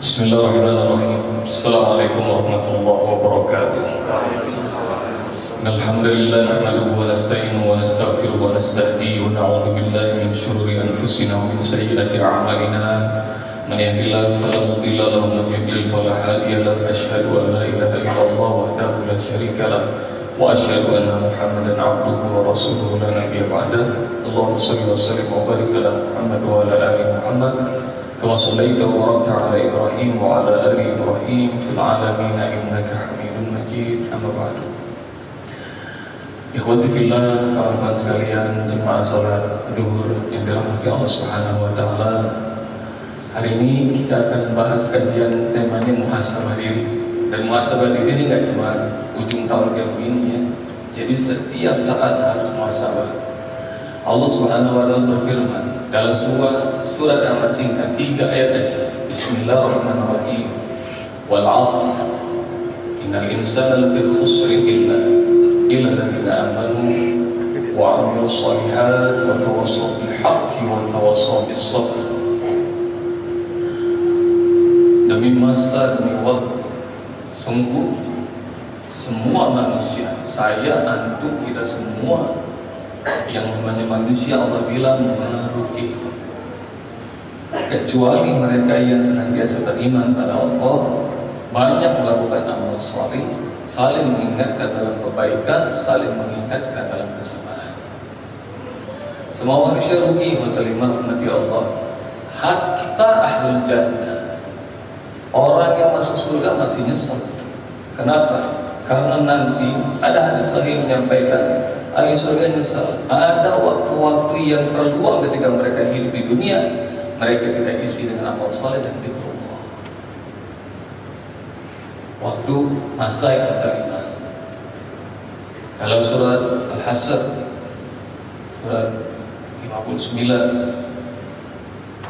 بسم الله الرحمن الرحيم السلام عليكم ورحمة الله وبركاته إن الحمد لله نحمده ونستعينه ونستغفره ونستهديه ونعوذ بالله من شرور أنفسنا ومن سيئات أعمالنا من يهد الله فلا مضل له ومن يضلل فلا هادي له أشهد أن لا إله إلا الله وحده لا شريك له وأشهد أن محمدا عبده ورسوله لا نبي بعده اللهم صل وسلم وبارك على محمد وعلى آل محمد كما صليت وباركت على إبراهيم وعلى آل إبراهيم في العالمين إنك حميد مجيد أما بعد Ikhwati fillah, kawan-kawan sekalian, jemaah salat duhur yang dirahmati Allah Subhanahu wa taala. Hari ini kita akan bahas kajian temanya muhasabah diri. Dan muhasabah diri ini nggak cuma ujung tahun yang ini ya. Jadi setiap saat harus muhasabah. Allah Subhanahu wa taala berfirman dalam sebuah surat singkat tiga ayat aja. Bismillahirrahmanirrahim. Wal 'asr. Innal insana lafi khusr illa illa alladziina aamanu wa 'amilus shalihaat wa tawassaw bil haqqi wa tawassaw bis sabr. Demi masa demi waktu Sungguh semua manusia Saya, antum, kita semua Yang namanya manusia Allah bilang merugi. Kecuali mereka yang senantiasa beriman pada Allah Banyak melakukan amal saleh Saling mengingatkan dalam kebaikan Saling mengingatkan dalam kesabaran. Semua manusia rugi Wa umat Allah. Hatta ahlul jannah. Orang yang masuk surga masih nyesel. Kenapa? Karena nanti ada hadis sahih menyampaikan ahli surga nyesal. Ada waktu-waktu yang terluang ketika mereka hidup di dunia, mereka tidak isi dengan amal soleh dan Allah. Waktu masa yang terima. Dalam surat Al-Hasr surat 59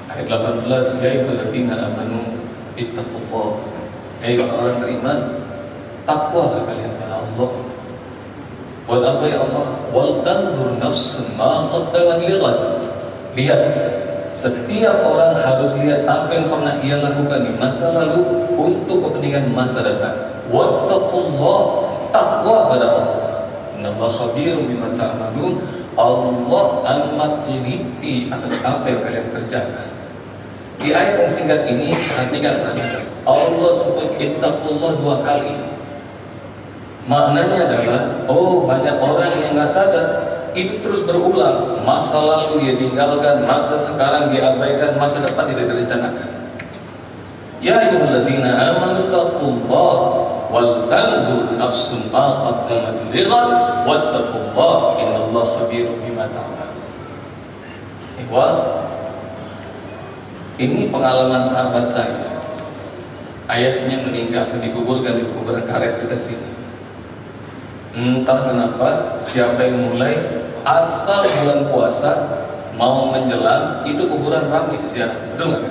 ayat 18 ya ayyuhalladzina amanu ittaqullah. Hai orang beriman, takwalah kalian pada Allah. Buat apa ya Allah? Wal tandur nafsun ma qaddamat lighad. Lihat, setiap orang harus lihat apa yang pernah ia lakukan di masa lalu untuk kepentingan masa depan. Wattaqullah, takwa pada Allah. Innallaha khabirum bima ta'malun. Allah amat teliti atas apa yang kalian kerjakan. Di ayat yang singkat ini perhatikan. Allah sebut ittaqullah dua kali. Maknanya adalah, oh banyak orang yang nggak sadar itu terus berulang. Masa lalu dia tinggalkan, masa sekarang dia abaikan, masa depan tidak direncanakan. Ya ayyuhalladzina amanu taqullah wal tanzur nafsun ma qaddamat lighad wattaqullah innallaha khabirun bima ta'malun. Ikhwan, ini pengalaman sahabat saya. Ayahnya meninggal dikuburkan di kuburan karet dekat sini. Entah kenapa siapa yang mulai asal bulan puasa mau menjelang itu kuburan ramai ziarah. Betul nggak?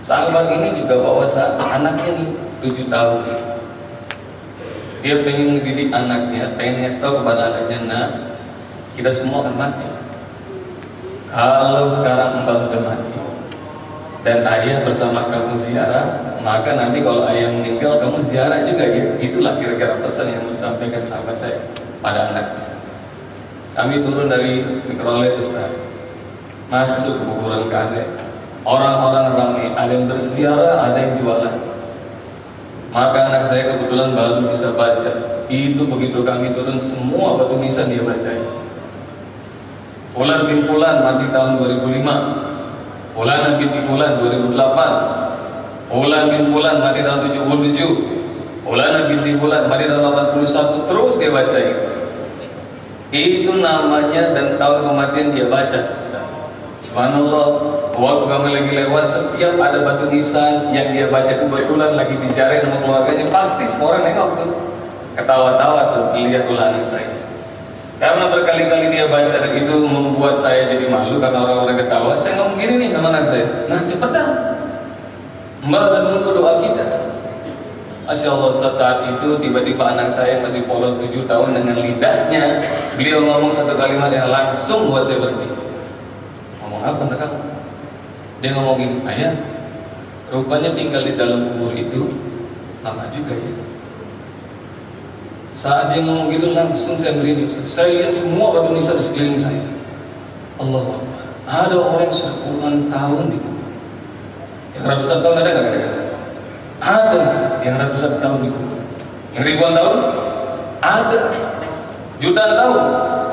Sahabat ini juga bawa anaknya nih tujuh tahun. Dia pengen mendidik anaknya, pengen ngasih kepada anaknya, nah kita semua akan mati. Kalau sekarang mbah udah mati dan ayah bersama kamu ziarah, maka nanti kalau ayah meninggal kamu ziarah juga ya. Itulah kira-kira pesan yang disampaikan sahabat saya pada anaknya. Kami turun dari mikrolet Ustaz. Masuk ke kuburan kaget. Orang-orang ramai, ada yang berziarah, ada yang jualan. Maka anak saya kebetulan baru bisa baca. Itu begitu kami turun semua batu nisan dia bacain. Fulan bin Fulan mati tahun 2005 Fulan bin Fulan 2008 Fulan bin mati tahun 77 Fulan bin mati tahun 81 Terus dia baca itu. Itu namanya dan tahun kematian dia baca. Subhanallah. Waktu kami lagi lewat Setiap ada batu nisan yang dia baca kebetulan Lagi disiarin sama keluarganya Pasti semua orang nengok tuh. Ketawa-tawa tuh Lihat ulah anak saya karena berkali-kali dia baca dan itu membuat saya jadi malu karena orang-orang ketawa. Saya ngomong gini nih sama anak saya. Nah cepetan. Mbak dan nunggu doa kita. Masya Allah Ustaz saat itu tiba-tiba anak saya masih polos 7 tahun dengan lidahnya Beliau ngomong satu kalimat yang langsung buat saya berhenti Ngomong apa anak kamu? Dia ngomong gini, ayah Rupanya tinggal di dalam kubur itu lama juga ya. Saat dia ngomong gitu langsung saya merinding. Saya lihat semua batu nisan di sekeliling saya. Allah Akbar. Ada orang yang sudah puluhan tahun di kubur. Yang ratusan tahun ada nggak? Ada yang ratusan tahun di kubur. Yang ribuan tahun? Ada. Jutaan tahun?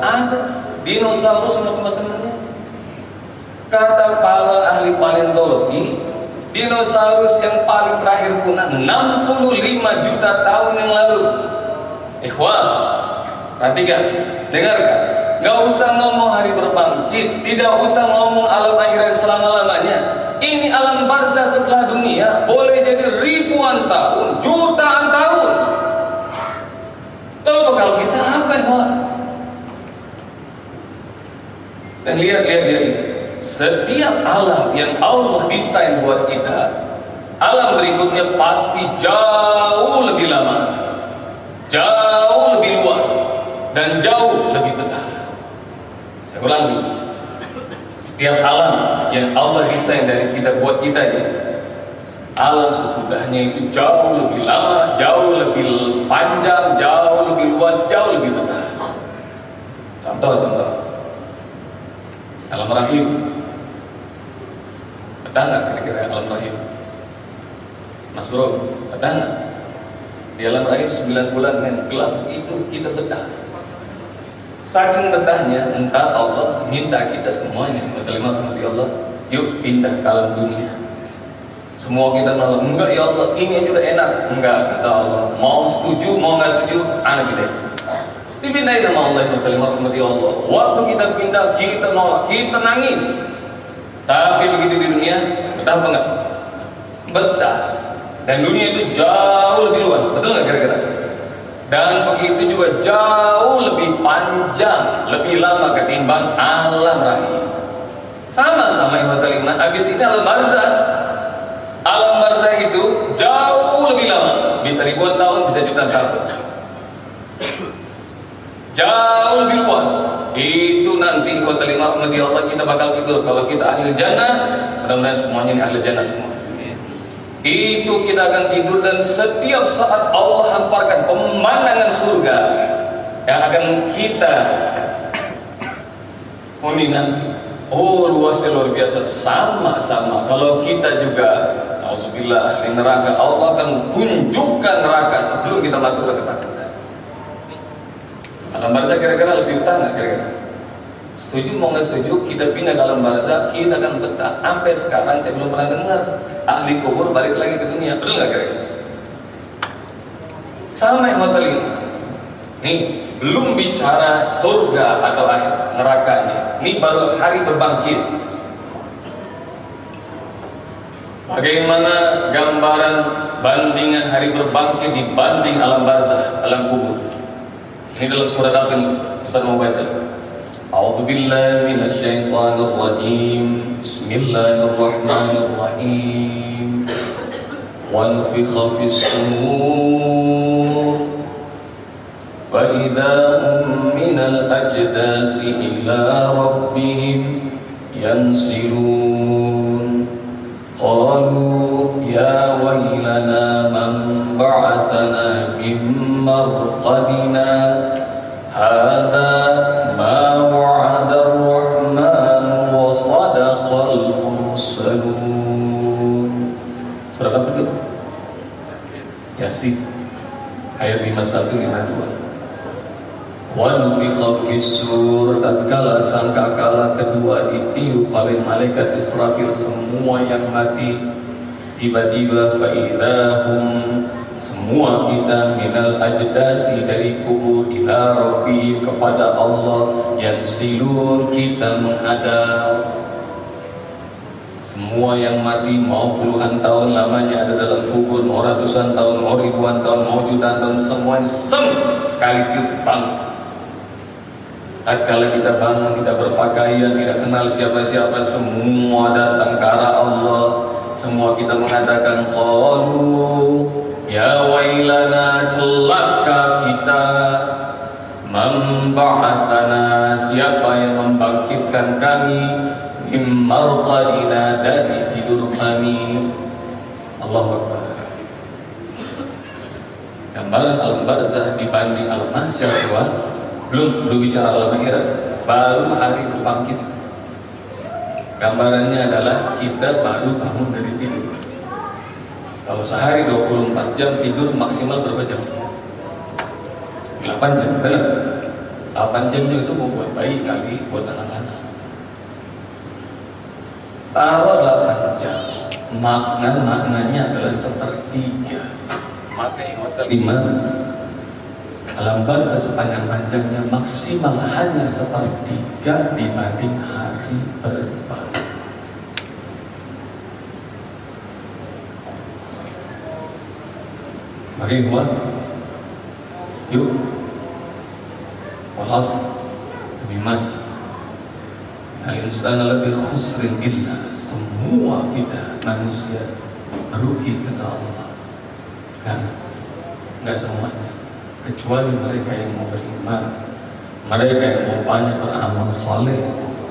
Ada. Dinosaurus sama teman-temannya. Kata para ahli paleontologi, dinosaurus yang paling terakhir punah 65 juta tahun yang lalu. Ikhwan, perhatikan, dengarkan. Gak usah ngomong hari berbangkit, tidak usah ngomong alam akhirat selama-lamanya. Ini alam barzah setelah dunia, boleh jadi ribuan tahun, jutaan tahun. Lalu kalau kita apa ikhwan? Dan lihat, lihat, lihat, lihat. Setiap alam yang Allah desain buat kita, alam berikutnya pasti jauh lebih lama jauh lebih luas dan jauh lebih betah. Saya ulangi, setiap alam yang Allah desain dari kita buat kita ini, alam sesudahnya itu jauh lebih lama, jauh lebih panjang, jauh lebih luas, jauh lebih betah. Contoh, contoh. Alam rahim. Nggak kira-kira alam rahim? Mas bro, nggak? Di alam rahim 9 bulan men gelap itu kita betah. Saking betahnya, entah Allah minta kita semuanya, kalimat dari Allah, yuk pindah ke alam dunia. Semua kita nolak, enggak ya Allah, ini aja udah enak. Enggak, kata Allah, mau setuju, mau nggak setuju, anak kita. Dipindahin sama Allah kalimat dari Allah. Waktu kita pindah, kita nolak, kita nangis. Tapi begitu di dunia, betah enggak? Betah. Dan dunia itu jauh lebih luas, betul nggak kira-kira? Dan begitu juga jauh lebih panjang, lebih lama ketimbang alam rahim. Sama-sama ibu iman, habis ini alam barzah. Alam barzah itu jauh lebih lama, bisa ribuan tahun, bisa jutaan tahun. Jauh lebih luas. Itu nanti ibu iman Allah kita bakal tidur. Kalau kita ahli jannah, mudah-mudahan semuanya ini ahli jannah semua itu kita akan tidur dan setiap saat Allah hamparkan pemandangan surga yang akan kita huni nanti. Oh luasnya luar biasa sama-sama. Kalau kita juga Alhamdulillah ahli neraka Allah akan tunjukkan neraka sebelum kita masuk ke ketakutan. Alam kira-kira lebih utama kira-kira. Setuju mau nggak setuju kita pindah ke alam barzah kita akan betah. Sampai sekarang saya belum pernah dengar ahli kubur balik lagi ke dunia. Betul nggak kira-kira sama yang hotel nih belum bicara surga atau akhir nerakanya. Ini baru hari berbangkit. Bagaimana gambaran bandingan hari berbangkit dibanding alam barzah alam kubur? Ini dalam surat apa nih Ustaz mau baca أعوذ بالله من الشيطان الرجيم. بسم الله الرحمن الرحيم. ونفخ في الصور. فإذا هم من الأجداث إلى ربهم ينسلون. قالوا يا ويلنا من بعثنا من مرقدنا؟ هذا المرسلون Surat apa itu? Yasin ayat 51 52 Wa nufikha fissur tatkala sangkakala kedua ditiup oleh malaikat Israfil semua yang mati tiba-tiba faidahum semua kita minal ajdasi dari kubur ila rabbi kepada Allah yang silun kita menghadap semua yang mati mau puluhan tahun lamanya ada dalam kubur mau ratusan tahun mau ribuan tahun mau jutaan tahun semuanya sem sekali bang. Tatkala kita bangun tidak berpakaian tidak kenal siapa-siapa semua datang ke arah Allah. Semua kita mengatakan qalu ya wailana celaka kita. Memba'athana siapa yang membangkitkan kami marqadina dari tidur kami. Allah Akbar. Gambaran alam barzah dibanding alam mahsyar belum belum bicara alam akhirat baru hari berbangkit gambarannya adalah kita baru bangun dari tidur. Kalau sehari 24 jam tidur maksimal berapa jam? 8 jam benar? 8 jamnya itu mau buat bayi kali buat anak-anak taruh 8 jam. Makna maknanya adalah sepertiga. Maka yang lima. Alam barzah sepanjang-panjangnya maksimal hanya sepertiga dibanding hari berbaru. Mari buat, yuk, walas lebih masih. Al-insan lebih khusrin illa semua kita manusia merugi kata Allah. Dan enggak semuanya. Kecuali mereka yang mau beriman. Mereka yang mau banyak beramal saleh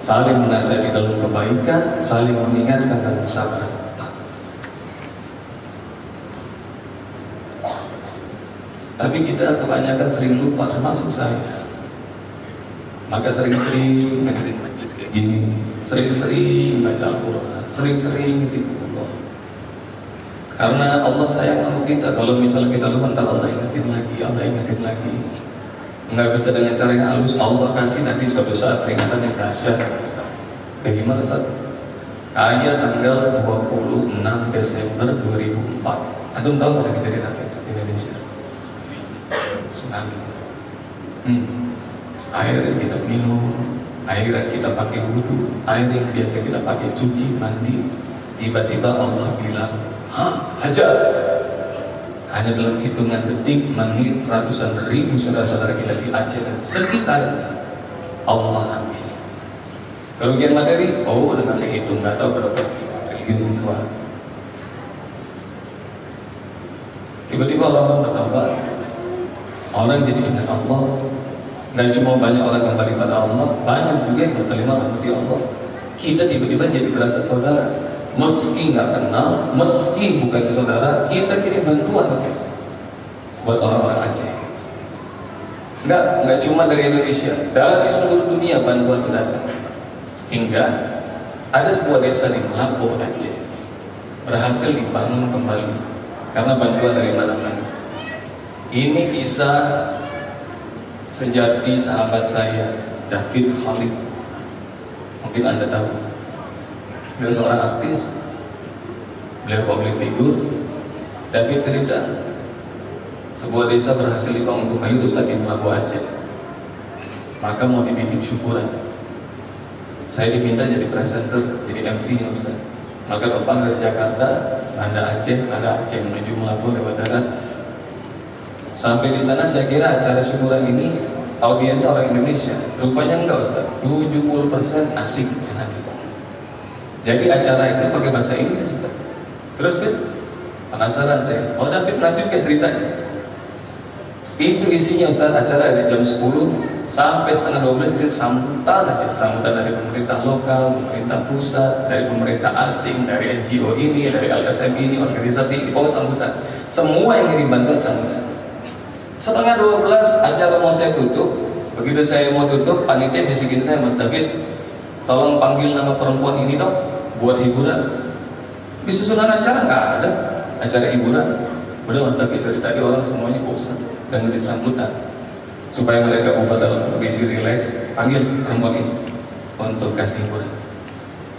saling menasihati dalam kebaikan saling mengingatkan dalam sabar. Tapi kita kebanyakan sering lupa termasuk saya. Maka sering-sering dengerin majelis kayak gini sering-sering baca Al-Quran sering-sering tipu karena Allah sayang sama kita. Kalau misalnya kita lupa, ntar Allah ingetin lagi, Allah ingetin lagi. Nggak bisa dengan cara yang halus. Allah kasih nanti suatu saat peringatan yang dahsyat. Bagaimana saat? Ayat tanggal 26 Desember 2004. Antum tahu pada kejadian apa itu di Indonesia? Tsunami. Hmm. Yang kita minum, air yang kita pakai wudhu, air yang biasa kita pakai cuci, mandi. Tiba-tiba Allah bilang, Hah? Hajar hanya dalam hitungan detik, menit, ratusan ribu saudara-saudara kita di Aceh dan sekitar Allah ambil. Kerugian materi, oh dengan kehitung nggak tahu berapa triliun dua. Tiba-tiba orang-orang bertambah, orang jadi ingat Allah. Dan cuma banyak orang kembali pada Allah, banyak juga yang berterima rahmati Allah. Kita tiba-tiba jadi berasa saudara meski nggak kenal, meski bukan saudara, kita kirim bantuan buat orang-orang Aceh. Enggak, enggak cuma dari Indonesia, dari seluruh dunia bantuan itu datang. Hingga ada sebuah desa di Melapo Aceh berhasil dibangun kembali karena bantuan dari mana-mana. Ini kisah sejati sahabat saya David Khalid. Mungkin Anda tahu. Beliau seorang artis. Beliau public figure. David cerita sebuah desa berhasil dibangun kembali Ustaz di Melabu Aceh. Maka mau dibikin syukuran. Saya diminta jadi presenter jadi MC nya Ustaz. Maka terbang dari Jakarta ada Aceh ada Aceh menuju Melabu lewat darat sampai di sana saya kira acara syukuran ini audiens orang Indonesia rupanya enggak Ustaz 70% asing yang hadir jadi acara itu pakai bahasa Inggris Ustaz. Terus Fit, penasaran saya. Oh David lanjutkan ceritanya. Itu isinya Ustaz acara dari jam 10 sampai setengah 12 itu sambutan aja sambutan dari pemerintah lokal, pemerintah pusat, dari pemerintah asing, dari NGO ini, dari LSM ini, organisasi ini, pokoknya sambutan. Semua yang kirim bantuan sambutan. Setengah 12 acara mau saya tutup, begitu saya mau tutup, panitia bisikin saya Mas David, tolong panggil nama perempuan ini dong buat hiburan. Di susunan acara? Nggak ada. Acara hiburan. Udah mas tapi dari tadi orang semuanya bosan dengerin sambutan. Supaya mereka buka dalam kondisi rileks panggil perempuan ini untuk kasih hiburan.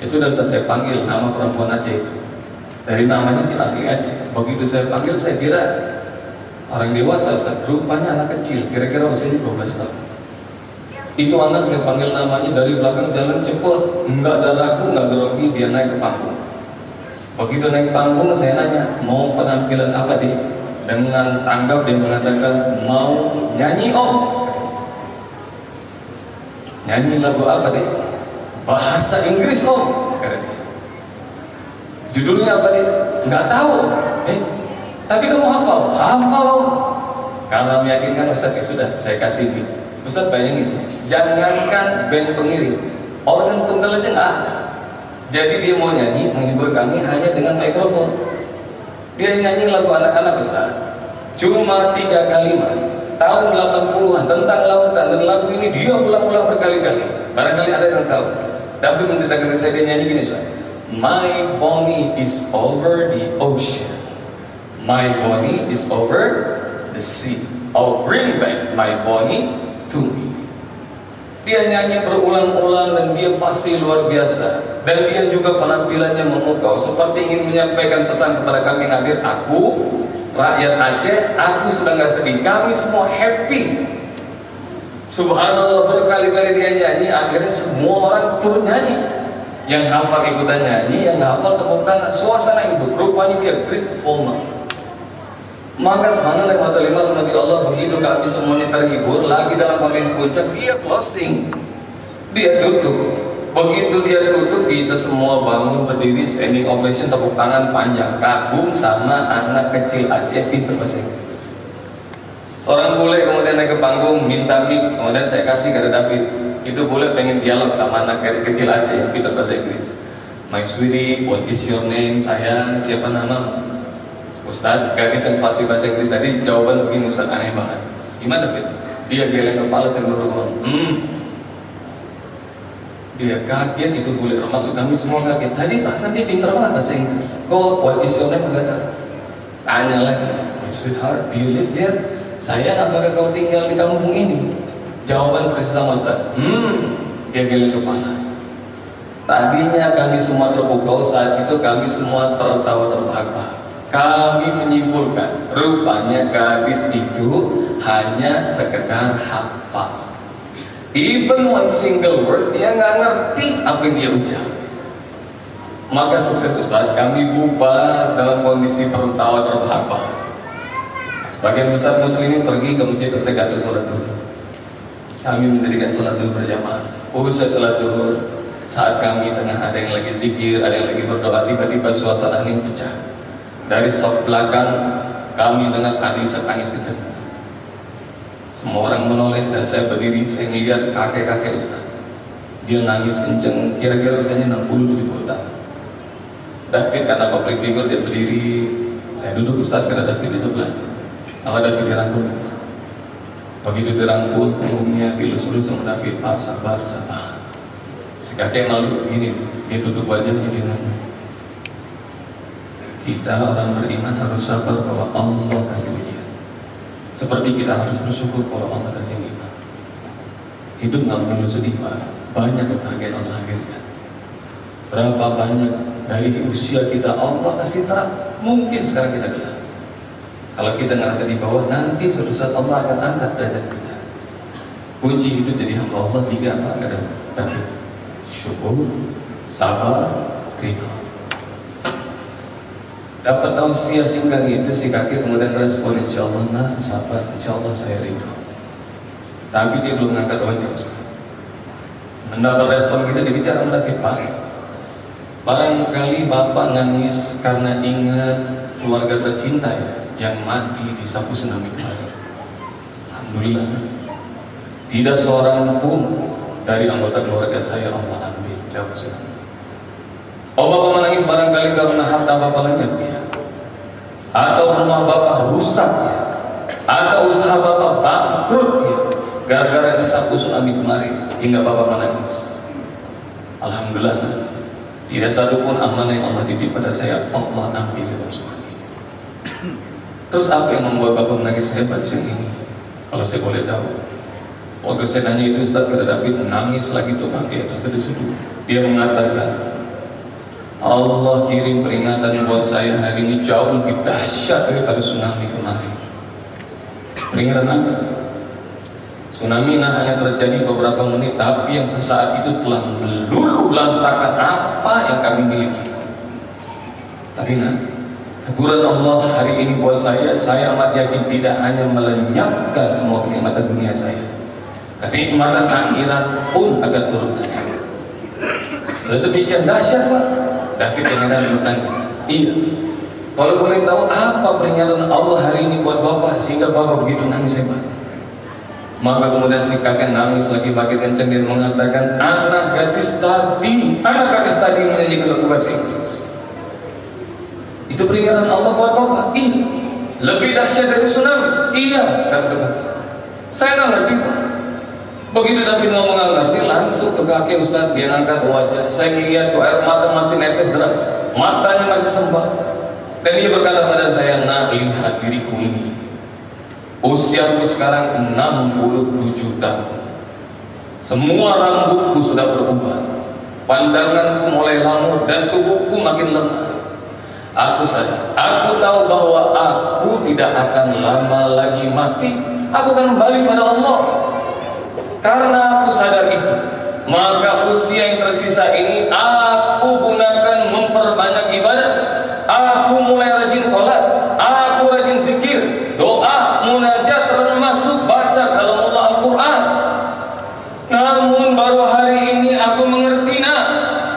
Ya sudah Ustaz saya panggil nama perempuan Aceh itu. Dari namanya si asli Aceh begitu saya panggil saya kira orang dewasa Ustaz rupanya anak kecil kira-kira usianya 12 tahun. Itu anak saya panggil namanya dari belakang jalan cepet. Nggak ragu nggak grogi dia naik ke panggung. Begitu naik panggung saya nanya mau penampilan apa deh dengan tanggap dia mengatakan mau nyanyi om. Nyanyi lagu apa deh bahasa Inggris om dia. Judulnya apa deh nggak tahu. Eh tapi kamu hafal hafal karena meyakinkan Ustaz ya sudah saya kasih ini Ustaz bayangin jangankan band pengiring organ tunggal aja nggak ada jadi dia mau nyanyi menghibur kami hanya dengan mikrofon Dia nyanyi lagu anak-anak Ustaz. Cuma tiga kalimat. Tahun 80-an tentang lautan dan lagu ini dia ulang-ulang berkali-kali. Barangkali ada yang tahu. David menceritakan saya dia nyanyi gini Ustaz. My bonnie is over the ocean. My bonnie is over the sea. Oh bring back my bonnie to me. Dia nyanyi berulang-ulang dan dia fasih luar biasa. Dan dia juga penampilannya memukau seperti ingin menyampaikan pesan kepada kami hadir aku rakyat Aceh, aku sudah nggak sedih. Kami semua happy. Subhanallah berkali-kali dia nyanyi, akhirnya semua orang turun nyanyi. Yang hafal ikutan nyanyi, yang hafal tepuk tangan. Suasana hidup, rupanya dia grateful maka subhanallah wa ta'ala Nabi Allah begitu kami semuanya terhibur lagi dalam kondisi puncak dia closing. Dia tutup. Begitu dia tutup kita semua bangun berdiri standing ovation tepuk tangan panjang kagum sama anak kecil Aceh pintar bahasa Inggris. Seorang bule kemudian naik ke panggung minta mic kemudian saya kasih ke David itu boleh pengen dialog sama anak kecil Aceh yang pintar bahasa Inggris. My sweetie, what is your name? Sayang, siapa nama? Ustaz, yang fasih bahasa Inggris tadi jawaban begini Ustaz aneh banget. Gimana Fit? Dia geleng kepala saya berdoa. Hmm. Dia kaget itu boleh termasuk kami semua kaget. Tadi perasaan dia pintar banget bahasa Inggris. Kok what is your name kata? Tanya lagi. My sweetheart, do you live here? Saya apakah kau tinggal di kampung ini? Jawaban persis sama Ustaz. Hmm. Dia geleng kepala. Tadinya kami semua terpukau saat itu kami semua tertawa terbahak-bahak kami menyimpulkan rupanya gadis itu hanya sekedar hafal. Even one single word dia nggak ngerti apa yang dia ucap. Maka sukses Ustaz kami bubar dalam kondisi tertawa terbahak-bahak sebagian besar muslimin pergi ke masjid terdekat sholat duhur. Kami mendirikan sholat duhur berjamaah. Usai sholat duhur saat kami tengah ada yang lagi zikir ada yang lagi berdoa tiba-tiba suasana ini pecah dari sop belakang kami dengar tangisan tangis kencang. Semua orang menoleh dan saya berdiri, saya melihat kakek-kakek Ustaz. Dia nangis kencang, kira-kira usianya 60-70 tahun. David karena public figure dia berdiri, saya duduk Ustaz karena David di sebelah. Nama David dirangkul. Begitu dirangkul, punggungnya dilus-lus sama David, Pak sabar, sabar. Si kakek malu, gini, dia duduk wajahnya, dia ngomong kita orang beriman harus sabar bahwa Allah kasih ujian. Seperti kita harus bersyukur kalau Allah kasih nikmat. Hidup nggak perlu sedih Pak. Banyak kebahagiaan Allah hadirkan. Berapa banyak dari usia kita Allah kasih terang. Mungkin sekarang kita gelap. Kalau kita ngerasa di bawah, nanti suatu saat Allah akan angkat derajat kita. Kunci hidup jadi hamba Allah tiga apa? Ada syukur, sabar, ridho dapat tausiah singkat itu si kakek kemudian respon insya Allah nah sahabat insya Allah saya ridho tapi dia belum ngangkat wajah mendapat respon kita dibicara mendaki pak barangkali bapak nangis karena ingat keluarga tercinta ya yang mati di sapu tsunami kemarin Alhamdulillah tidak seorang pun dari anggota keluarga saya Allah ambil lewat tsunami bapak menangis barangkali karena harta bapak lenyap ya atau rumah bapak rusak ya atau usaha bapak bangkrut ya gara-gara disapu tsunami kemarin hingga bapak menangis. Alhamdulillah tidak satu pun amanah yang Allah titip pada saya Allah ambil itu terus apa yang membuat bapak menangis hebat siang ini? Kalau saya boleh tahu. Waktu saya nanya itu Ustaz pada David menangis lagi tuh kakek terseduh-seduh. Dia mengatakan Allah kirim peringatan buat saya hari ini jauh lebih dahsyat daripada tsunami kemarin. Peringatan apa? Tsunami nah hanya terjadi beberapa menit, tapi yang sesaat itu telah meluluh lantakan apa yang kami miliki. Tapi nah, teguran Allah hari ini buat saya, saya amat yakin tidak hanya melenyapkan semua kenikmatan dunia saya, tapi kenikmatan akhirat pun akan turun. Sedemikian dahsyat Pak David dengan bertanya, iya. Kalau boleh tahu apa peringatan Allah hari ini buat bapak sehingga bapak begitu nangis hebat. Maka kemudian si kakek nangis lagi makin kencang dan mengatakan, anak gadis tadi, anak gadis tadi menyanyikan lagu bahasa Inggris. Itu peringatan Allah buat bapak. Iya. Lebih dahsyat dari tsunami. Iya, kata tetangga. Saya nggak ngerti pak. Begitu David ngomong nggak langsung ke kaki Ustaz dia ngangkat wajah. Saya lihat tuh air mata masih netes deras, matanya masih sembah. Dan dia berkata pada saya, nah lihat diriku ini. Usiaku sekarang 67 tahun. Semua rambutku sudah berubah. Pandanganku mulai lamur dan tubuhku makin lemah. Aku sadar, aku tahu bahwa aku tidak akan lama lagi mati. Aku akan kembali pada Allah. Karena aku sadar itu, maka usia yang tersisa ini aku gunakan memperbanyak ibadah. Aku mulai rajin sholat, aku rajin zikir, doa, munajat termasuk baca kalamullah Al-Quran. Namun baru hari ini aku mengerti nak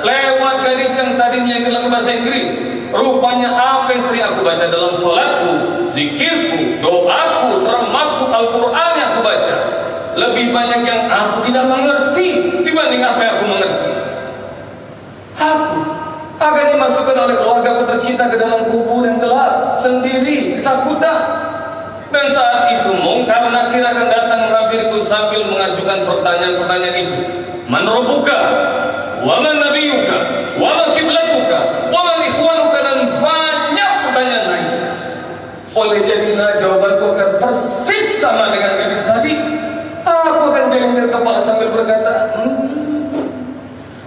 lewat gadis yang tadinya yang bahasa Inggris Rupanya apa yang sering aku baca dalam sholatku, zikirku, doaku, termasuk Al-Quran yang aku baca. Lebih banyak yang aku tidak mengerti dibanding apa yang aku mengerti. Aku akan dimasukkan oleh keluarga aku tercinta ke dalam kubur yang gelap, sendiri, ketakutan. Dan saat itu mungkar nakir akan datang menghampiriku sambil mengajukan pertanyaan-pertanyaan itu. Man rabbuka? Wa nabiyuka? Wa man kiblatuka? Wa man ikhwanuka? Dan banyak pertanyaan lain. Oleh jadinya jawabanku akan persis sama dengan gadis tadi. Aku akan geleng kepala sambil berkata, hmm,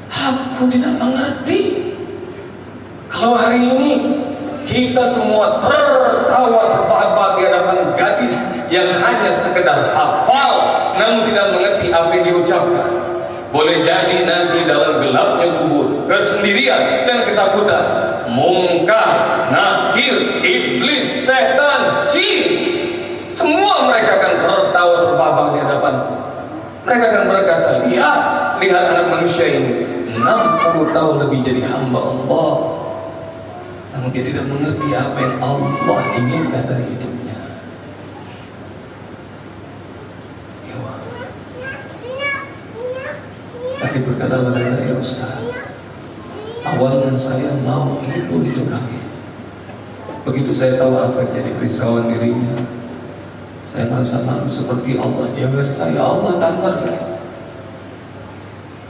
aku tidak mengerti. Kalau hari ini kita semua tertawa terbahak-bahak di hadapan gadis yang hanya sekedar hafal namun tidak mengerti apa yang diucapkan. Boleh jadi nanti dalam gelapnya kubur, kesendirian dan ketakutan, mungkar, nakir, iblis, setan, jin, semua mereka akan tertawa terbahak di hadapanku. Mereka akan berkata, lihat, lihat anak manusia ini, 60 tahun lebih jadi hamba Allah. Namun dia tidak mengerti apa yang Allah inginkan dari hidupnya. Ya berkata pada saya, Ustaz, awalnya saya mau itu itu kaki. Begitu saya tahu apa yang jadi kerisauan dirinya, saya merasa malu seperti Allah jaga saya, Allah tampar saya.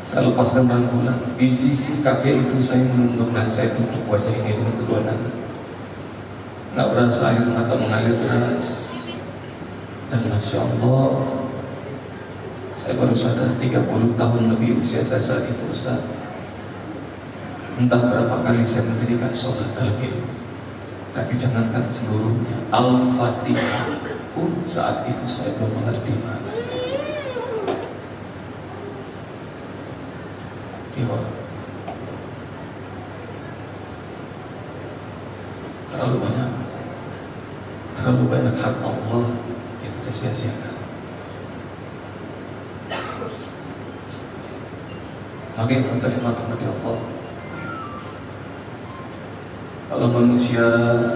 Saya lepaskan rangkulan. Di sisi kakek itu saya menunduk dan saya tutup wajah ini dengan kedua tangan. Nggak berasa air mata mengalir deras. Dan Masya Allah, saya baru sadar 30 tahun lebih usia saya saat itu Ustaz. Entah berapa kali saya mendirikan sholat dalam hidup. Tapi jangankan seluruhnya. Al-Fatihah pun saat itu saya belum mengerti mana. Dewa. Terlalu banyak terlalu banyak hak Allah yang kita sia-siakan. Yang menerima kepada Allah. Kalau manusia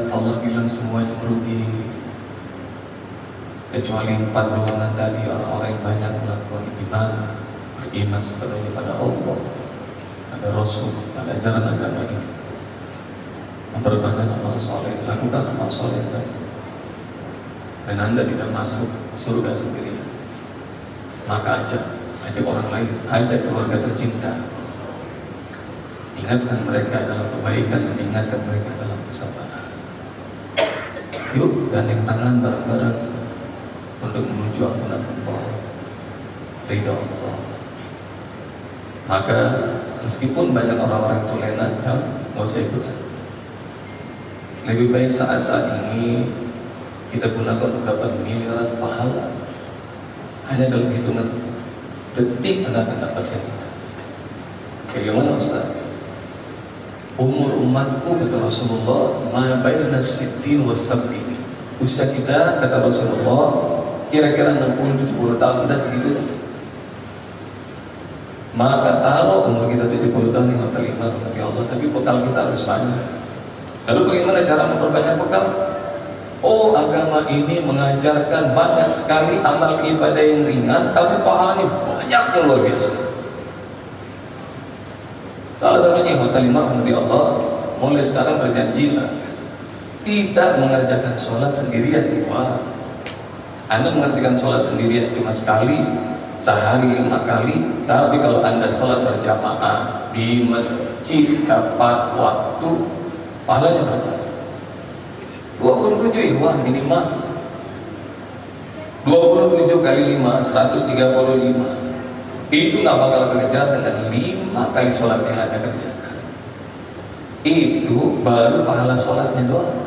Allah bilang semuanya merugi kecuali empat golongan tadi orang-orang yang banyak melakukan iman beriman sepenuhnya pada Allah ada Rasul ada ajaran agama ini. Memperbanyak amal soleh lakukan amal soleh baik. Dan anda tidak masuk surga sendiri maka ajak ajak orang lain ajak keluarga tercinta. Ingatkan mereka dalam kebaikan dan ingatkan mereka dalam kesabaran yuk gandeng tangan bareng-bareng untuk menuju ampunan Allah ridho Allah. Maka meskipun banyak orang-orang itu lena jam nggak usah ikutan lebih baik saat-saat ini kita gunakan dapat miliaran pahala hanya dalam hitungan detik anda akan dapatkan bagaimana Ustaz? umur umatku kata Rasulullah ma bayna sittin wa usia kita kata Rasulullah kira-kira 60-70 tahun dan segitu. Maka taruh umur kita 70 tahun yang terima tapi Allah tapi bekal kita harus banyak. Lalu bagaimana cara memperbanyak bekal? Oh agama ini mengajarkan banyak sekali amal ibadah yang ringan tapi pahalanya banyak yang luar biasa. Salah satunya yang lima rahmati Allah mulai sekarang berjanjilah tidak mengerjakan sholat sendirian wah anda mengerjakan sholat sendirian cuma sekali sehari lima kali tapi kalau anda sholat berjamaah di masjid tepat waktu pahalanya berapa? 27 ikhwan minimal. 27 kali 5 135 itu nggak bakal kekejar dengan 5 kali sholat yang anda kerjakan. Itu baru pahala sholatnya doang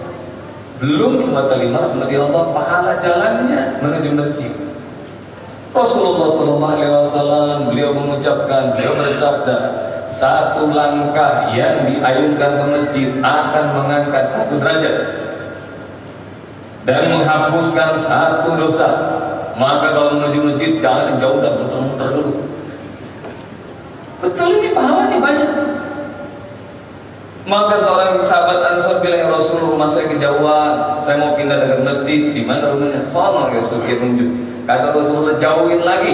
belum lima rahmati Allah pahala jalannya menuju masjid. Rasulullah Sallallahu Alaihi Wasallam beliau mengucapkan beliau bersabda satu langkah yang diayunkan ke masjid akan mengangkat satu derajat dan menghapuskan satu dosa. Maka kalau menuju masjid jangan jauh dan muter-muter dulu. Betul ini pahalanya banyak maka seorang sahabat Ansor bilang, ya Rasul rumah saya kejauhan, saya mau pindah ke masjid. Di mana rumahnya? Sono ya Rasul kita tunjuk. Kata Rasulullah jauhin lagi.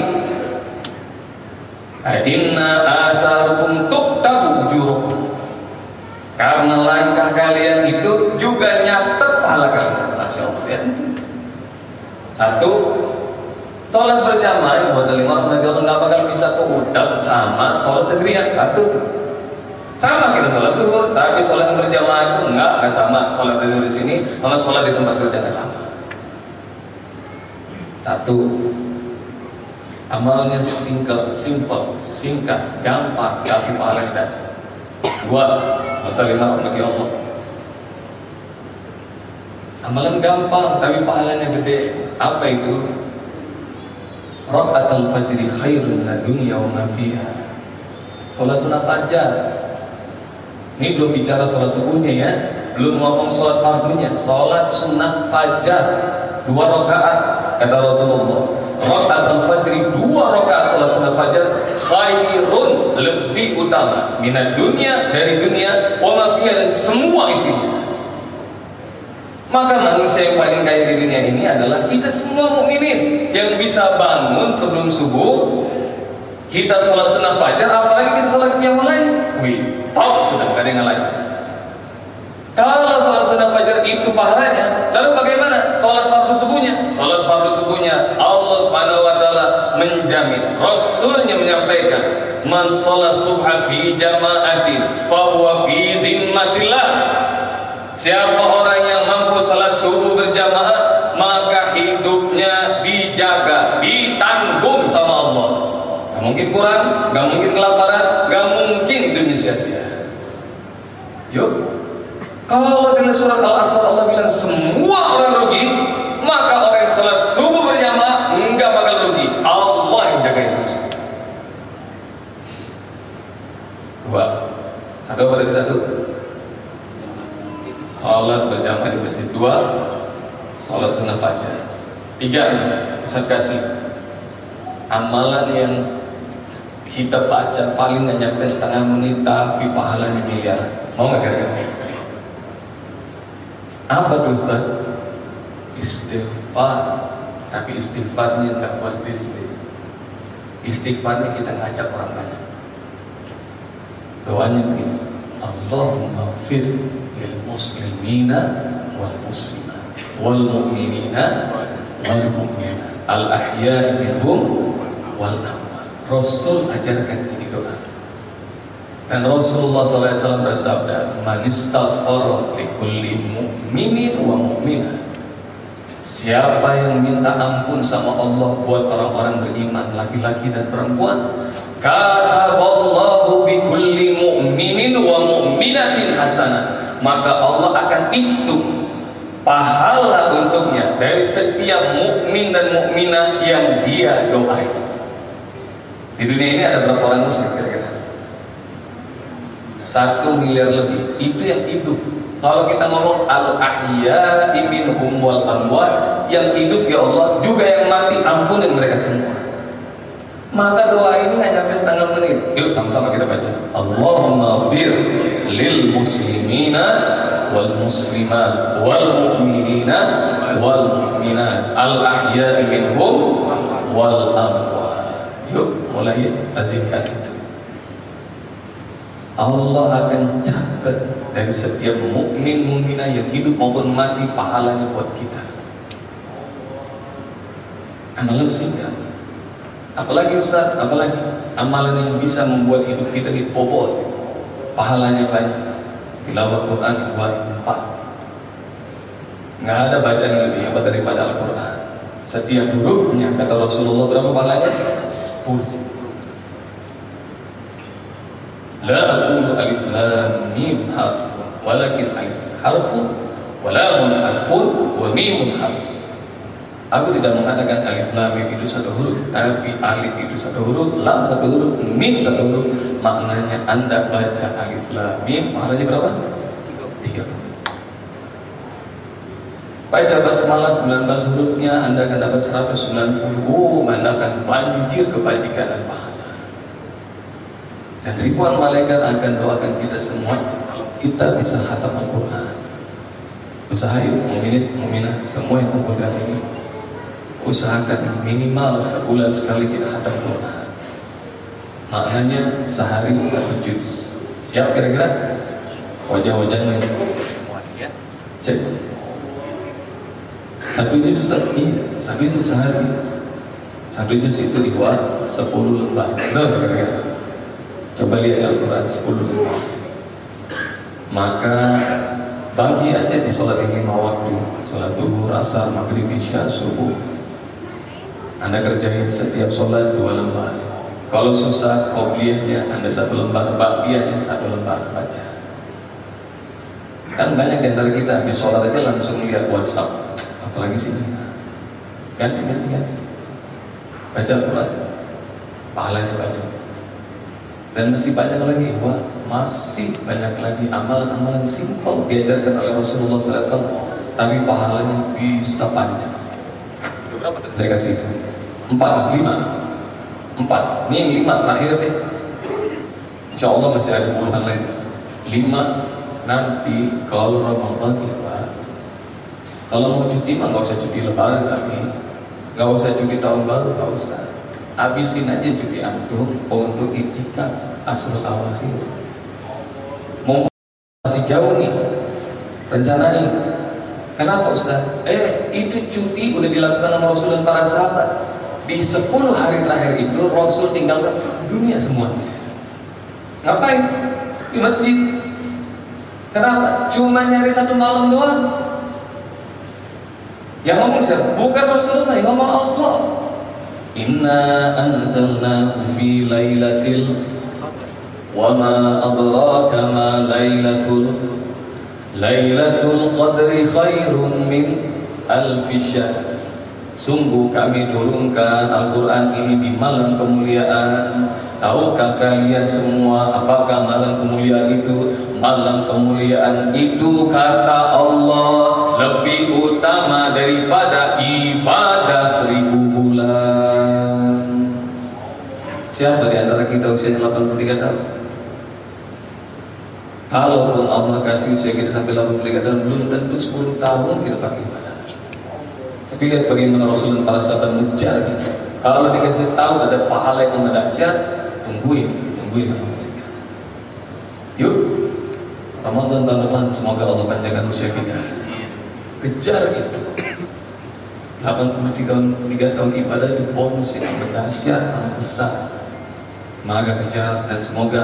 Inna atarukum tuktabu ujurukum. Karena langkah kalian itu juga nyatet pahala kalian. Masya ya. Satu, sholat berjamaah, buat lima nggak bakal bisa keudang sama sholat sendirian. Satu, sama kita sholat zuhur, tapi sholat berjamaah itu enggak, enggak sama. Sholat zuhur di sini sama sholat di tempat kerja enggak sama. Satu, amalnya simple, simple, singkat, gampang, tapi paling dasar. Dua, lima bagi Allah. Amalan gampang tapi pahalanya gede. Apa itu? Rakaat al-fajri khairun min dunya wa ma fiha. Salat fajar ini belum bicara sholat subuhnya ya, belum ngomong sholat fardunya, sholat sunnah fajar dua rakaat kata Rasulullah. Rakaat al-fajri dua rakaat sholat sunnah fajar khairun lebih utama minat dunia dari dunia wa dan semua isinya. Maka manusia yang paling kaya di dunia ini adalah kita semua mukminin yang bisa bangun sebelum subuh kita sholat sunnah fajar, apalagi kita sholat yang lain. Wih, top sudah, gak ada yang lain. Kalau sholat sunnah fajar itu pahalanya, lalu bagaimana sholat fardu subuhnya? Sholat fardu subuhnya Allah subhanahu wa taala menjamin. Rasulnya menyampaikan, man sholat subha fi jama'atin, fahuwa fi dhimmatillah. Siapa orang kurang, nggak mungkin kelaparan, nggak mungkin hidupnya sia-sia. Yuk, kalau dalam surat Al-Asr Allah bilang semua orang rugi, maka orang yang salat subuh berjamaah nggak bakal rugi. Allah yang jaga itu. Dua, apa tadi satu? Salat berjamaah di masjid dua, salat sunnah fajar. Tiga, Ustaz kasih amalan yang kita baca paling nggak nyampe setengah menit tapi pahalanya miliar mau nggak kira-kira apa tuh Ustaz? istighfar. Tapi istighfarnya nggak buat diri sendiri. Istighfarnya kita ngajak orang banyak. Doanya begini. Allahumma fir lil muslimina wal muslimat wal mu'minina wal mu'minat. Al ahya'i minhum wal amwat Rasul ajarkan ini doa. Dan Rasulullah SAW bersabda, "Man istaghfara likulli mu'minin wa mu'minah." Siapa yang minta ampun sama Allah buat orang-orang beriman, laki-laki dan perempuan, kata Allah bi kulli mu'minin wa mu'minatin hasanah, maka Allah akan hitung pahala untuknya dari setiap mukmin dan mukminah yang dia doai. Di dunia ini ada berapa orang muslim kira-kira? Satu miliar lebih. Itu yang hidup. Kalau kita ngomong al ahya minhum wal amwat, yang hidup ya Allah, juga yang mati ampunin mereka semua. Maka doa ini nggak nyampe setengah menit. Yuk sama-sama kita baca. Allahumma fir lil muslimina wal muslimat wal mu'minina wal mu'minat al ahya minhum wal amwat. Yuk mulai lazimkan itu. Allah akan catat dari setiap mukmin mukminah yang hidup maupun mati pahalanya buat kita. Amalan singkat. Apalagi Ustaz, apalagi amalan yang bisa membuat hidup kita dibobot. Pahalanya banyak. Tilawah Quran dua empat. Nggak ada bacaan yang lebih hebat daripada Al-Quran. Setiap hurufnya kata Rasulullah berapa pahalanya? Sepuluh. لا أقول ألف لام ميم حرف ولكن ألف حرف ولام حرف وميم حرف Aku tidak mengatakan alif lam mim itu satu huruf, tapi alif itu satu huruf, lam satu huruf, mim satu huruf. Maknanya Anda baca alif lam mim, maknanya berapa? Tiga. Baca basmalah 19 hurufnya, Anda akan dapat 190. Oh, Anda akan banjir kebajikan dan pahala. Dan ribuan malaikat akan doakan kita semua kalau kita bisa khatam Al-Quran. Usahain, mu'minin, mu'minah, semua yang kumpul dari ini. Usahakan minimal sebulan sekali kita khatam Al-Quran. Maknanya sehari satu juz. Siap kira-kira? Wajah-wajahnya Cek. Satu juz Ustaz? Iya, satu juz sehari. Satu juz itu dua sepuluh lembar. Betul kira-kira? Coba lihat Al-Quran 10 Maka bagi aja di sholat yang lima waktu. Sholat duhur, asar, maghrib, isya, subuh. Anda kerjain setiap sholat dua lembar. Kalau susah, kopiahnya. Anda satu lembar, bakpiyahnya satu lembar. Baca. Kan banyak di antara kita di sholat aja langsung lihat WhatsApp. Apalagi sini Ganti, ganti, ganti. Baca Al-Quran. Pahalanya banyak dan masih banyak lagi wah masih banyak lagi amalan-amalan simpel diajarkan oleh Rasulullah SAW tapi pahalanya bisa panjang. Saya kasih itu. Empat lima. Empat. Ini yang lima terakhir deh. Insya Allah masih ada puluhan lain. Lima. Nanti kalau Ramadan tiba kalau mau cuti mah nggak usah cuti lebaran kami nggak usah cuti tahun baru nggak usah. Habisin aja cuti antum untuk itikaf asal awakhir mau masih jauh nih rencanain kenapa Ustaz? eh itu cuti udah dilakukan sama Rasul dan para sahabat di 10 hari terakhir itu Rasul tinggalkan dunia semua ngapain? di masjid kenapa? cuma nyari satu malam doang yang ngomong siapa? bukan Rasulullah, yang ngomong Allah Inna anzalnahu fi lailatil Ma adraka ma lailatul Lailatul qadri khairun min alfi syahr Sungguh kami turunkan Al-Quran ini di malam kemuliaan. Tahukah kalian semua apakah malam kemuliaan itu? Malam kemuliaan itu kata Allah Lebih utama daripada ibadah seribu Siapa di antara kita usianya 83 tahun? Kalaupun Allah kasih usia kita sampai 83 tahun, belum tentu 10 tahun kita pakai ibadah. Tapi lihat bagaimana Rasul dan para sahabat mengejar. Kalau dikasih tahu ada pahala yang dahsyat, tungguin, tungguin. Yuk, Ramadan tahun depan semoga Allah panjangkan usia kita. Kejar itu. 83 tahun, 3 tahun ibadah itu bonus yang dahsyat, yang besar maka kejar dan semoga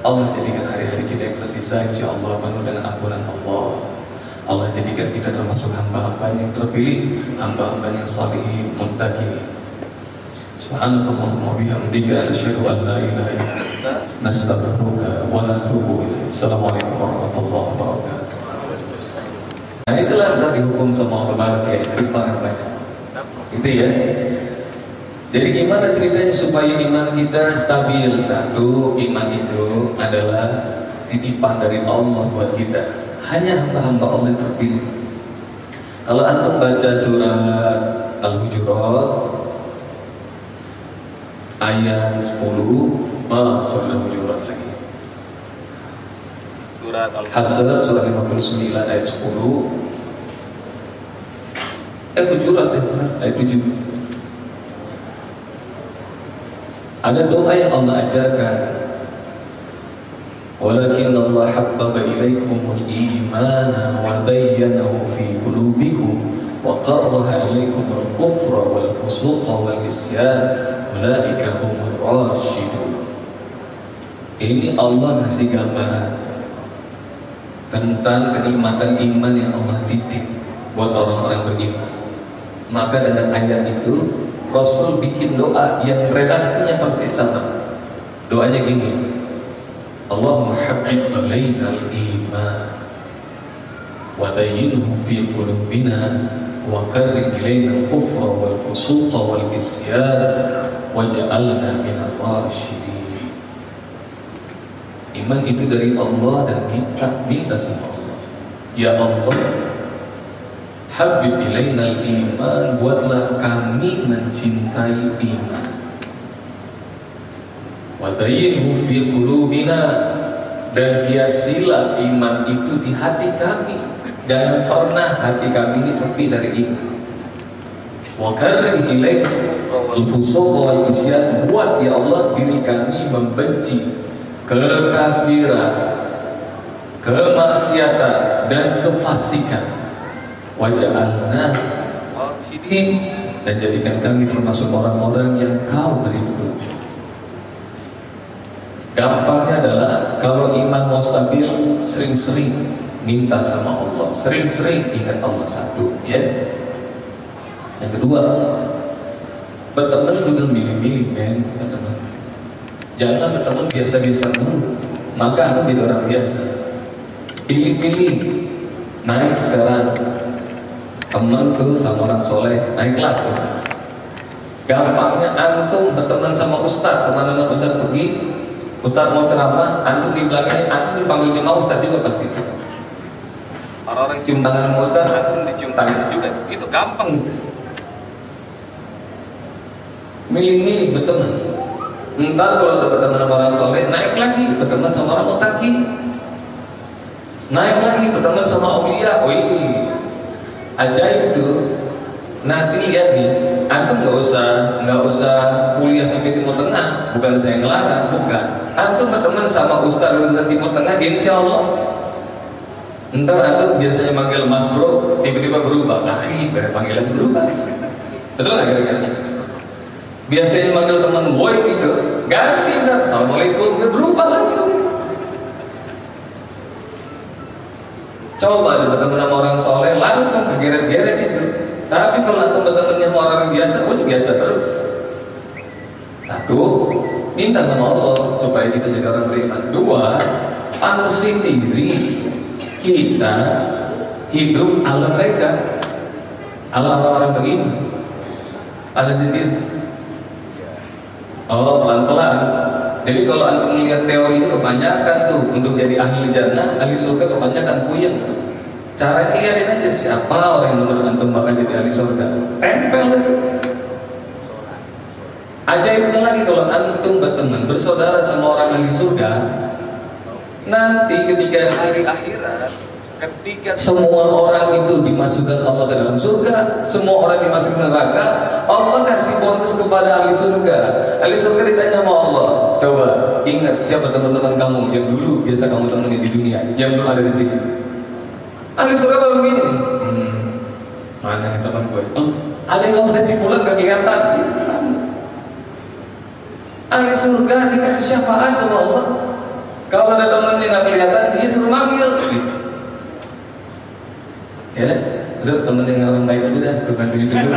Allah jadikan hari-hari kita yang tersisa insya Allah penuh dengan ampunan Allah Allah jadikan kita termasuk hamba-hamba yang terpilih hamba-hamba yang salih muttaqin Subhanallah wa bihamdika asyhadu an la ilaha illa anta wa natubu ilaik. Assalamualaikum warahmatullahi wabarakatuh. Nah itulah tadi hukum sama Allah ya yang banyak. Itu ya. Jadi gimana ceritanya supaya iman kita stabil? Satu, iman itu adalah titipan dari Allah buat kita. Hanya hamba-hamba Allah yang terpilih. Kalau antum baca surat Al-Hujurat ayat 10, malah surat Al-Hujurat lagi. Surat Al-Hasr surat 59 ayat 10. Eh, Hujurat ya, ayat 7. Ada doa yang Allah ajarkan. Walakin Allah habbaba ilaikum al-iman wa bayyanahu fi qulubikum wa qarraha ilaikum al-kufra wal fusuq wal isyan ulaika humur rasyidun. Ini Allah ngasih gambaran tentang kenikmatan iman yang Allah didik buat orang-orang beriman. Maka dengan ayat itu Rasul bikin doa yang redaksinya persis sama. Doanya gini, Allahumma habib ilaina al-iman wa zayyinhu fi qulubina wa karrih ilaina al-kufra wal fusuqa wal isyan waj'alna min ar-rasyidin Iman itu dari Allah dan minta minta sama Allah. Ya Allah, habib ilaina al-iman buatlah kami mencintai iman Wadayinhu fi qulubina dan hiasilah iman itu di hati kami. Jangan pernah hati kami ini sepi dari iman. Wa karrih al-fusuq wal buat ya Allah diri kami membenci kekafiran, kemaksiatan dan kefasikan. Waja'alna dan jadikan kami termasuk orang-orang yang kau beri petunjuk. Gampangnya adalah kalau iman mau stabil, sering-sering minta sama Allah, sering-sering ingat Allah satu, ya. Yang kedua, berteman juga milih-milih, men, berteman. Jangan berteman biasa-biasa dulu, maka anda jadi orang biasa. Pilih-pilih, naik sekarang, teman tuh sama orang soleh, naik kelas. Gampangnya antum berteman sama ustadz, ke mana-mana ustadz pergi, Ustaz mau ceramah, antum di belakangnya, antum dipanggil jemaah Ustaz juga pasti. Orang-orang cium tangan sama Ustaz, antum dicium tangan juga. Itu gampang gitu. Milih-milih berteman. Entar kalau udah berteman sama orang soleh, naik lagi berteman sama orang mutaki. Naik lagi berteman sama Aulia. Oh ini ajaib tuh. Nanti lihat nih, antum nggak usah nggak usah kuliah sampai timur tengah, bukan saya ngelarang, bukan. Antum berteman sama ustaz di timur tengah insya Allah. Entar antum biasanya manggil mas bro tiba-tiba berubah. Akhi panggilan berubah. Betul nggak kira-kira? Biasanya manggil teman boy gitu ganti dan assalamualaikum berubah langsung. Coba berteman langsung kegeret-geret itu tapi kalau sama orang biasa udah biasa terus satu minta sama Allah supaya kita jadi orang beriman. Dua, pantesin diri kita hidup ala mereka, ala orang-orang beriman. Ada sendiri. Oh, pelan-pelan. Jadi kalau anda melihat teori itu kebanyakan tuh untuk jadi ahli jannah, ahli surga kebanyakan puyeng tuh. Cara lihatin aja siapa orang yang menurut antum bakal jadi ahli surga. Tempel itu. Ajaibnya lagi kalau antum berteman bersaudara sama orang di surga, nanti ketika hari akhirat, ketika semua orang itu dimasukkan Allah ke dalam surga, semua orang dimasukkan neraka, Allah kasih bonus kepada ahli surga. Ahli surga ditanya sama Allah, coba ingat siapa teman-teman kamu yang dulu biasa kamu temani di dunia, yang belum ada di sini. Ahli surga kalau begini, hmm, mana yang teman gue? Oh, ada yang kamu udah cipulan gak kelihatan? Ahli surga dikasih syafaat sama Allah. Kalau ada temannya nggak kelihatan, dia suruh manggil. Ya, udah temen yang orang baik itu dah, bukan itu dulu.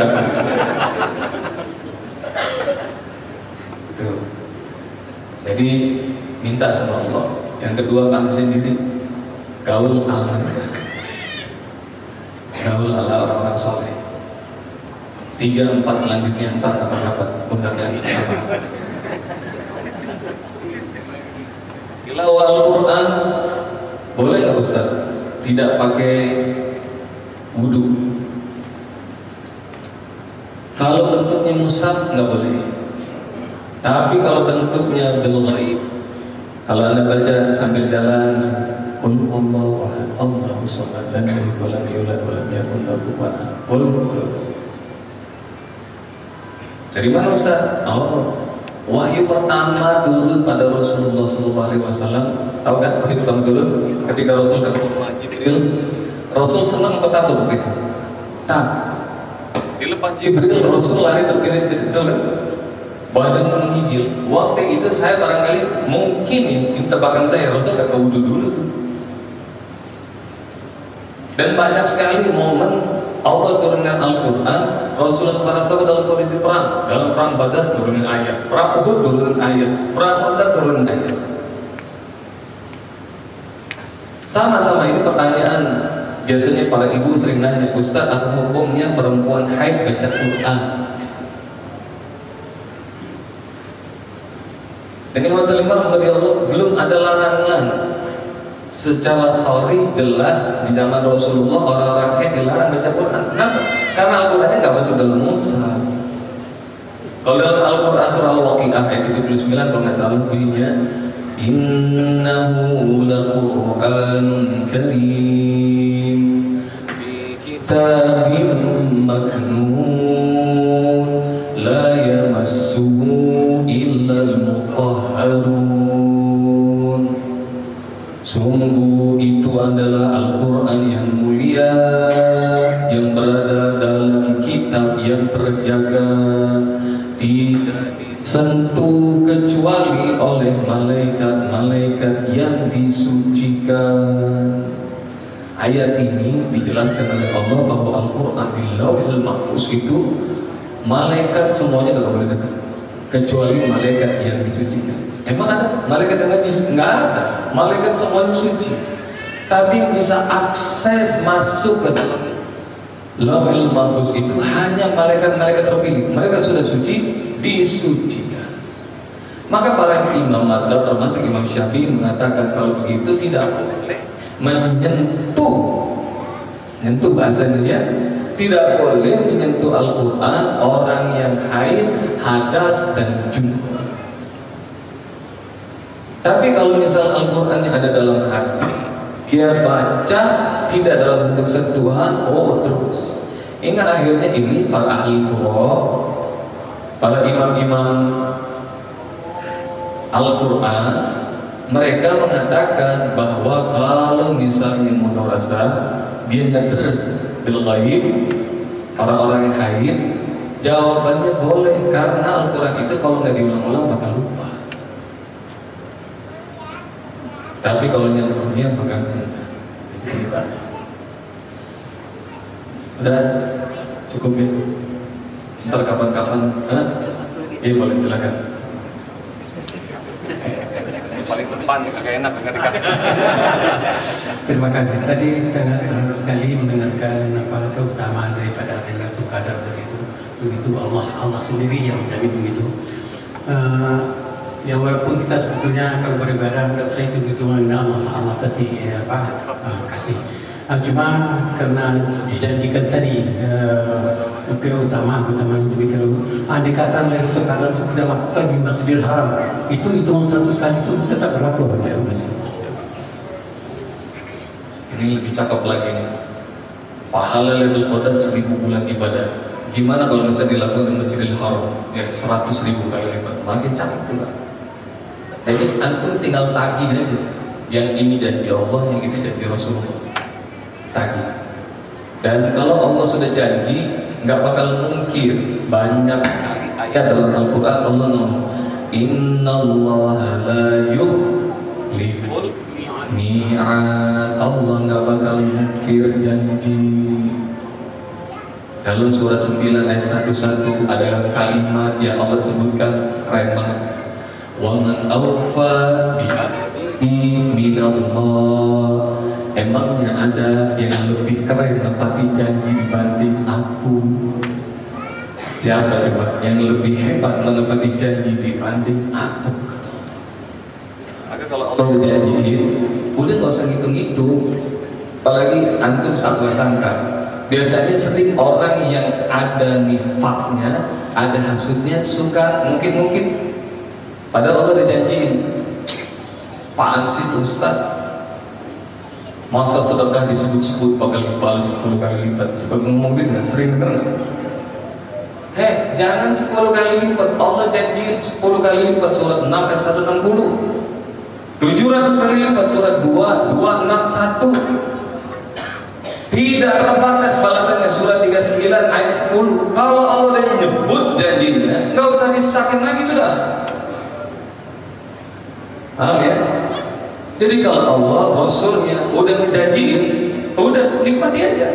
Tuh. Jadi minta sama Allah. Yang kedua kami sendiri gaul ala gaul ala orang-orang soleh. Tiga empat selanjutnya empat akan dapat undangan ini. Tilawah Al-Quran boleh nggak Ustaz? Tidak pakai wudhu. Kalau bentuknya musaf nggak boleh. Tapi kalau bentuknya bil kalau anda baca sambil jalan, Qul Allahu ahad, Allahu samad, lam yalid yulad wa lam lahu. Dari mana Ustaz? Oh, Wahyu pertama turun pada Rasulullah SAW. Tahu kan wahyu pertama turun ketika Rasul ketemu Jibril. Rasul senang atau takut begitu? Tak. Dilepas Jibril, Rasul lari terkirim kan? Badan menggigil. Waktu itu saya barangkali mungkin ini tebakan saya Rasul gak wudhu dulu. Dan banyak sekali momen Allah turunkan Al-Quran Rasulullah para sahabat dalam kondisi perang. Dalam perang Badar turunin ayat perang Uhud turunin ayat perang Badar turunin ayat. Sama-sama ini pertanyaan biasanya para ibu sering nanya Ustaz apa hukumnya perempuan haid baca Quran? Ini wa Allah belum ada larangan secara sorry jelas di zaman Rasulullah orang-orang kaya dilarang baca Quran. Kenapa? Karena Al-Qurannya nggak betul dalam Musa. Kalau dalam Al-Quran surah Al-Waqi'ah ayat 79 kalau nggak salah bunyinya Innahu laqur'anun karim fi kitabim maknun adalah Al-Quran yang mulia Yang berada dalam kitab yang terjaga Tidak disentuh kecuali oleh malaikat-malaikat yang disucikan Ayat ini dijelaskan oleh Allah bahwa Al-Quran di Lauhil Mahfuz itu Malaikat semuanya tidak boleh dekat Kecuali malaikat yang disucikan Emang ada malaikat yang? Enggak ada. Malaikat semuanya suci. Tapi bisa akses masuk ke dalam Lauhul Mahfuz itu hanya malaikat-malaikat terpilih. Mereka sudah suci, disucikan. Maka para imam mazhab termasuk Imam Syafi'i mengatakan kalau begitu tidak boleh menyentuh menyentuh bahasanya ya tidak boleh menyentuh Al-Quran orang yang haid, hadas dan junub tapi kalau misal Al-Quran yang ada dalam hati, dia baca tidak dalam bentuk sentuhan, oh terus. Hingga akhirnya ini para ahli Quran, para imam-imam Al-Quran, mereka mengatakan bahwa kalau misalnya rasa dia nggak terus bil orang-orang yang haid, jawabannya boleh karena Al-Quran itu kalau nggak diulang-ulang bakal lupa. Tapi kalau nyentuhnya pegang kita. Udah cukup ya. Ntar kapan-kapan, Iya boleh silakan. paling depan agak enak nggak dikasih. Terima kasih. Tadi sangat terharu sekali mendengarkan apa keutamaan daripada Lailatul Qadar begitu. Begitu Allah Allah sendiri yang menjadi begitu. Uh, ya walaupun kita sebetulnya kalau beribadah tidak usah itu hitungan Allah Allah kasih ya, apa uh, kasih. Uh, cuma karena dijanjikan tadi uh, keutamaan keutamaan demikian andai kata mereka sekarang itu kita lakukan di Masjidil Haram itu hitungan seratus kali itu tetap berlaku ya masih ini lebih cakep lagi nih pahala Lailatul Qadar seribu bulan ibadah. Gimana kalau misalnya dilakukan di Masjidil Haram? Yang seratus ribu kali lipat. Makin cakep tuh jadi antum tinggal tagih aja. Yang ini janji Allah, yang ini janji Rasulullah. Tagih. Dan kalau Allah sudah janji, nggak bakal mungkin banyak sekali ayat dalam Al-Quran Allah ngomong Inna Allah la yukhliful mi'ad Allah nggak bakal mungkir janji dalam surat 9 ayat 11 ada kalimat yang Allah sebutkan keren banget وَمَنْ أَوْفَى بِعَهْدِهِ Allah Emangnya ada yang lebih keren menepati janji dibanding aku Siapa coba yang lebih hebat menepati janji dibanding aku Maka kalau Allah udah janjiin Udah gak usah ngitung-ngitung Apalagi antum sangka-sangka Biasanya sering orang yang ada nifaknya Ada hasutnya Suka mungkin-mungkin Padahal Allah dijanjiin Apaan sih Ustaz? Masa sedekah disebut-sebut bakal dibalas 10 kali lipat Sebab ngomong gitu kan, sering dengar Hei, jangan 10 kali lipat. Allah janjiin 10 kali lipat surat 6 ayat 160. 700 kali lipat surat 2 261. Tidak terbatas balasannya surat 39 ayat 10. Kalau Allah udah nyebut janjinya, nggak usah disakin lagi sudah. Paham ya? Jadi kalau Allah, Rasulnya udah ngejanjiin, udah nikmati aja.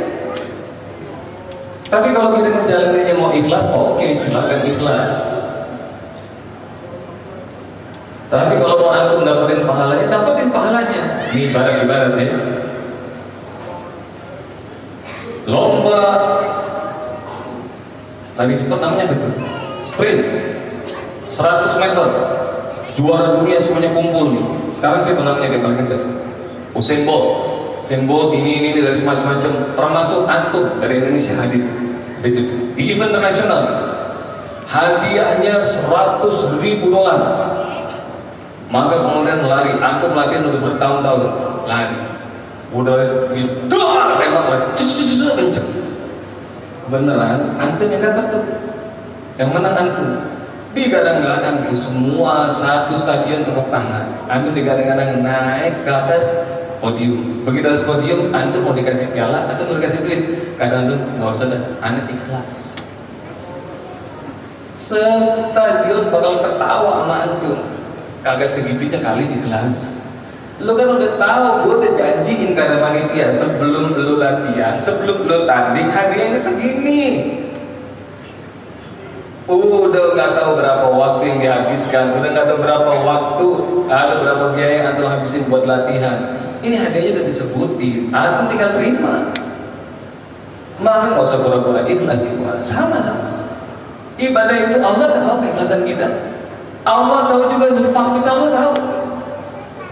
Tapi kalau kita ngejalaninnya mau ikhlas, oke okay, silakan ikhlas. Tapi kalau mau antum dapetin pahalanya, dapetin pahalanya. Ini ibarat-ibarat ya. Lomba lari cepat namanya betul. Sprint 100 meter. Juara dunia semuanya kumpul nih. Sekarang sih namanya dia paling kencang. Usain Bolt. Usain Bolt ini ini, ini dari semacam-macam termasuk antum dari Indonesia hadir. Itu di event internasional. Hadiahnya 100 ribu dolar maka kemudian lari, antum latihan udah bertahun-tahun lari. Udah lari, cucu kenceng. Beneran, antum yang dapat tuh. Yang menang antum. Digadang-gadang tuh semua satu stadion tepuk tangan. Antum digadang-gadang naik ke atas podium. Begitu atas podium, antum mau dikasih piala, antum mau dikasih duit. Kata antum, nggak usah dah, anak ikhlas. Stadion bakal tertawa sama antum kagak segitunya kali di kelas lu kan udah tahu gue udah janjiin karena panitia sebelum lu latihan sebelum lu tanding hadiahnya segini udah nggak tahu berapa waktu yang dihabiskan. Udah nggak tahu berapa waktu. Ada berapa biaya yang antum habisin buat latihan. Ini hadiahnya udah disebutin. Antum tinggal terima. Maka nggak usah pura-pura ikhlas ikhlas. Sama-sama. Ibadah itu Allah tahu keikhlasan kita. Allah tahu juga infak kita Allah tahu.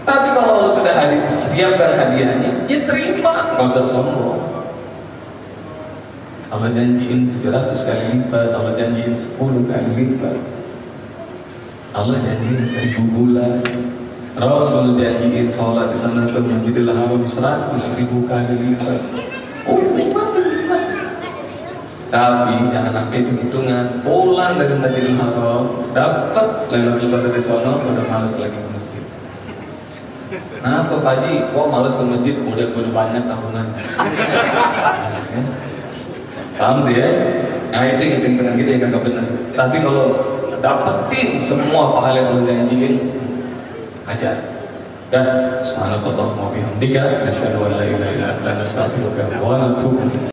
Tapi kalau Allah sudah hadir, siapkan hadiahnya, ya terima, nggak usah sombong. Allah janjiin 700 kali lipat, Allah janjiin 10 kali lipat. Allah janjiin 1000 bulan. Rasul janjiin sholat di sana ke Masjidil Haram 100 ribu kali lipat. Oh, tapi jangan sampai itu hitungan pulang dari Masjidil Haram dapat Lailatul Qadar di sana udah males lagi ke masjid. Kenapa Pak Haji? Kok males ke masjid? Udah udah banyak tabungan. Paham ya? Nah itu hitung-hitungan kita yang kagak benar. Tapi kalau dapetin semua pahala yang Allah janjiin, ajar. Dan subhanallah wa bihamdika, asyhadu an la ilaha illa anta astaghfiruka wa atubu